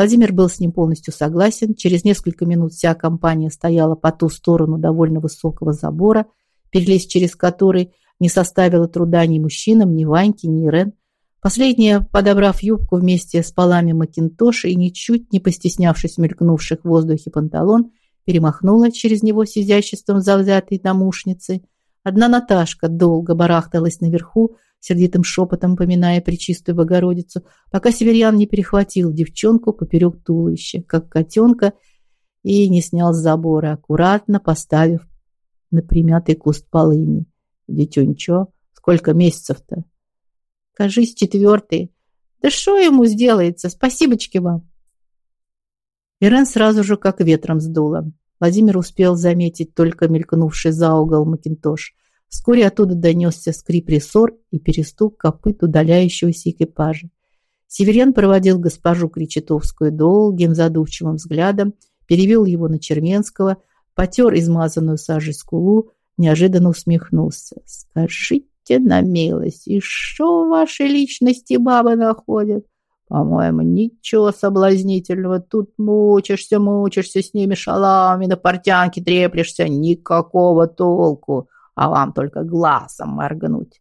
Владимир был с ним полностью согласен. Через несколько минут вся компания стояла по ту сторону довольно высокого забора, перелезть через который не составило труда ни мужчинам, ни Ваньке, ни Ирен. Последняя, подобрав юбку вместе с полами макинтоша и ничуть не постеснявшись мелькнувших в воздухе панталон, перемахнула через него с изяществом завзятой домушницы. Одна Наташка долго барахталась наверху, сердитым шепотом поминая Пречистую Богородицу, пока Северян не перехватил девчонку поперек туловища, как котенка, и не снял с забора, аккуратно поставив на примятый куст полыни. Детюнчо, сколько месяцев-то? Кажись, четвертый. Да что ему сделается? Спасибочки вам. Ирен сразу же как ветром сдуло. Владимир успел заметить только мелькнувший за угол Макинтош. Вскоре оттуда донесся скрип рессор и перестук копыт удаляющегося экипажа. Северян проводил госпожу Кречетовскую долгим задумчивым взглядом, перевел его на Черменского, потер измазанную сажей скулу, неожиданно усмехнулся. «Скажите на милость, и что ваши личности бабы находят? По-моему, ничего соблазнительного. Тут мучишься, мучишься с ними шалами, на портянке треплешься. Никакого толку. А вам только глазом моргнуть.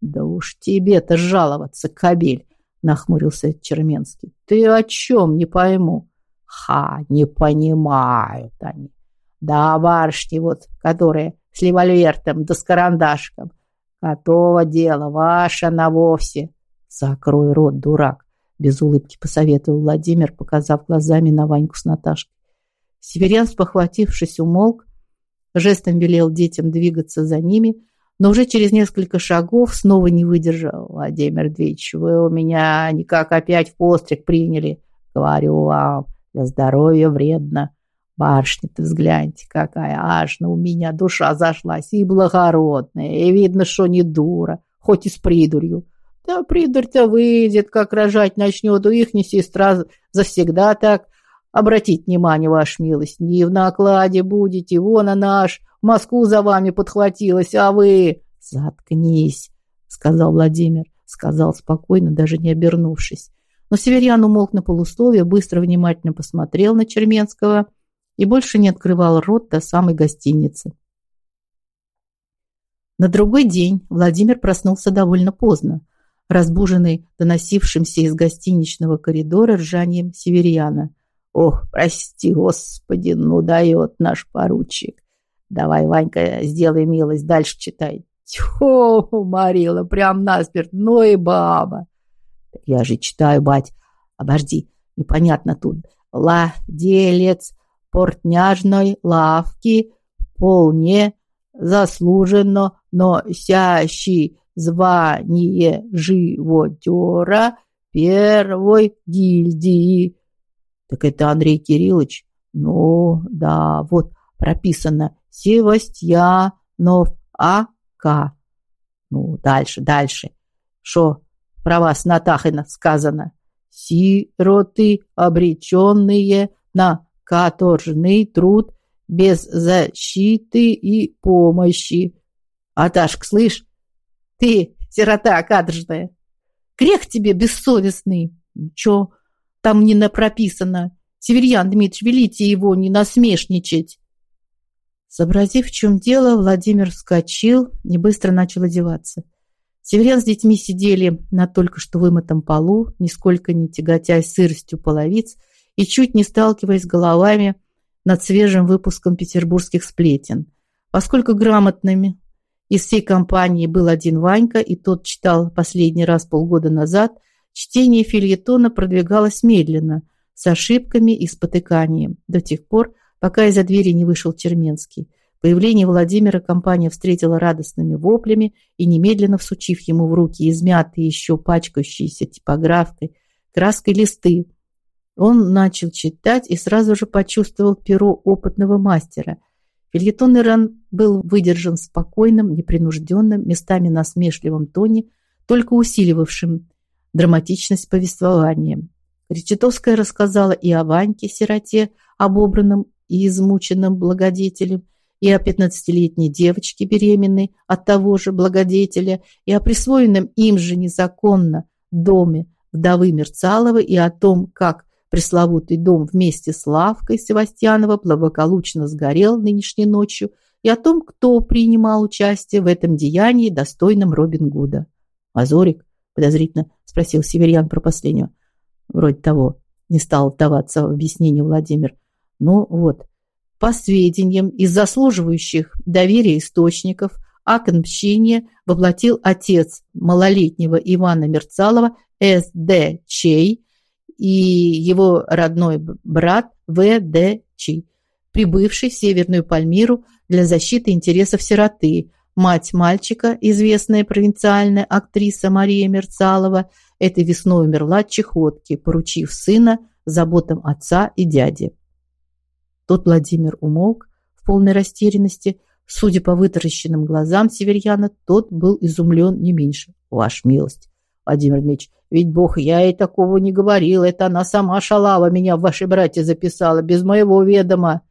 Да уж тебе-то жаловаться, кобель, нахмурился Черменский. Ты о чем, не пойму. Ха, не понимают они. Да барышни вот, которые с револьвертом да с карандашком. Готово дело, ваше на вовсе. Закрой рот, дурак, без улыбки посоветовал Владимир, показав глазами на Ваньку с Наташкой. Северян, спохватившись, умолк, жестом велел детям двигаться за ними, но уже через несколько шагов снова не выдержал. Владимир Дмитриевич, вы у меня никак опять в постриг приняли. Говорю вам, для здоровья вредно. Барышня-то взгляньте, какая аж на у меня душа зашлась, и благородная, и видно, что не дура, хоть и с придурью. Да придурь-то выйдет, как рожать начнет, у ихней сестра завсегда так. Обратить внимание, ваш милость, не в накладе будете, вон она аж в Москву за вами подхватилась, а вы... Заткнись, сказал Владимир, сказал спокойно, даже не обернувшись. Но Северян умолк на полусловие, быстро внимательно посмотрел на Черменского и больше не открывал рот до самой гостиницы. На другой день Владимир проснулся довольно поздно, разбуженный доносившимся из гостиничного коридора ржанием северяна. «Ох, прости, господи, ну дает наш поручик. Давай, Ванька, сделай милость, дальше читай». «Тьфу, Марила, прям насмерть, ну и баба!» «Я же читаю, бать. Обожди, непонятно тут. Ладелец портняжной лавки вполне заслуженно носящий звание живодера первой гильдии. Так это Андрей Кириллович? Ну, да, вот прописано Севастьянов А.К. Ну, дальше, дальше. Что про вас Натахина сказано? Сироты, обреченные на каторжный труд без защиты и помощи. Аташка, слышь, ты сирота каторжная, грех тебе бессовестный. Чё там не напрописано? Северьян Дмитрич, велите его не насмешничать. Сообразив, в чем дело, Владимир вскочил и быстро начал одеваться. Северян с детьми сидели на только что вымытом полу, нисколько не тяготясь сыростью половиц, и чуть не сталкиваясь головами над свежим выпуском петербургских сплетен. Поскольку грамотными из всей компании был один Ванька, и тот читал последний раз полгода назад, чтение фильетона продвигалось медленно, с ошибками и спотыканием, до тех пор, пока из-за двери не вышел Черменский. Появление Владимира компания встретила радостными воплями и, немедленно всучив ему в руки измятые еще пачкающиеся типографкой, краской листы, он начал читать и сразу же почувствовал перо опытного мастера. Фильетон Иран был выдержан в спокойном, непринужденном, местами насмешливом тоне, только усиливавшим драматичность повествования. Кречетовская рассказала и о Ваньке, сироте, обобранном и измученном благодетелем, и о пятнадцатилетней девочке беременной от того же благодетеля, и о присвоенном им же незаконно доме вдовы Мерцаловой, и о том, как пресловутый дом вместе с лавкой Севастьянова благополучно сгорел нынешней ночью и о том, кто принимал участие в этом деянии, достойном Робин Гуда. «Азорик?» – подозрительно спросил Северян про последнего. «Вроде того», – не стал вдаваться в объяснение Владимир. «Ну вот, по сведениям из заслуживающих доверия источников, акт мщения воплотил отец малолетнего Ивана Мерцалова С.Д. Чей и его родной брат В.Д. Чи, прибывший в Северную Пальмиру для защиты интересов сироты. Мать мальчика, известная провинциальная актриса Мария Мерцалова, этой весной умерла от чехотки, поручив сына заботам отца и дяди. Тот Владимир умолк в полной растерянности. Судя по вытаращенным глазам северьяна, тот был изумлен не меньше. «Ваша милость, Владимир Ильич, ведь Бог, я ей такого не говорил. Это она сама шалава меня в ваши братья записала, без моего ведома».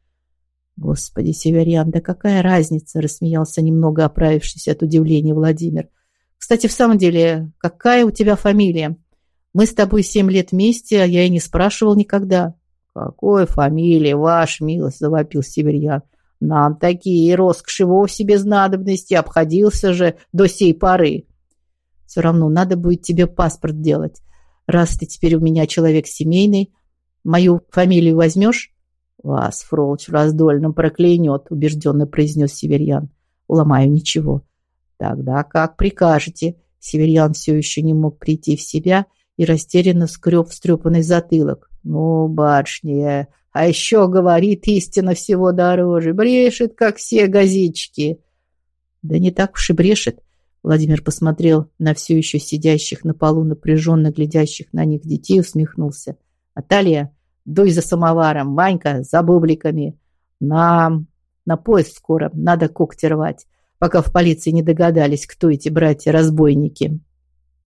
«Господи, Северян, да какая разница?» – рассмеялся немного оправившись от удивления Владимир. «Кстати, в самом деле, какая у тебя фамилия? Мы с тобой семь лет вместе, а я и не спрашивал никогда». «Какой фамилии, ваш милость?» – завопил Северьян. «Нам такие роскоши вовсе без надобности обходился же до сей поры». «Все равно надо будет тебе паспорт делать. Раз ты теперь у меня человек семейный, мою фамилию возьмешь?» «Вас, Фролч, раздольно проклянет», – убежденно произнес Северьян. «Уломаю ничего». «Тогда как прикажете?» Северьян все еще не мог прийти в себя и растерянно скреб встрепанный затылок. Ну, барышня, а еще говорит истина всего дороже. Брешет, как все газички. Да не так уж и брешет. Владимир посмотрел на все еще сидящих на полу, напряженно глядящих на них детей, усмехнулся. Наталья, дуй за самоваром. Ванька, за бубликами. Нам на поезд скоро. Надо когти рвать, пока в полиции не догадались, кто эти братья-разбойники.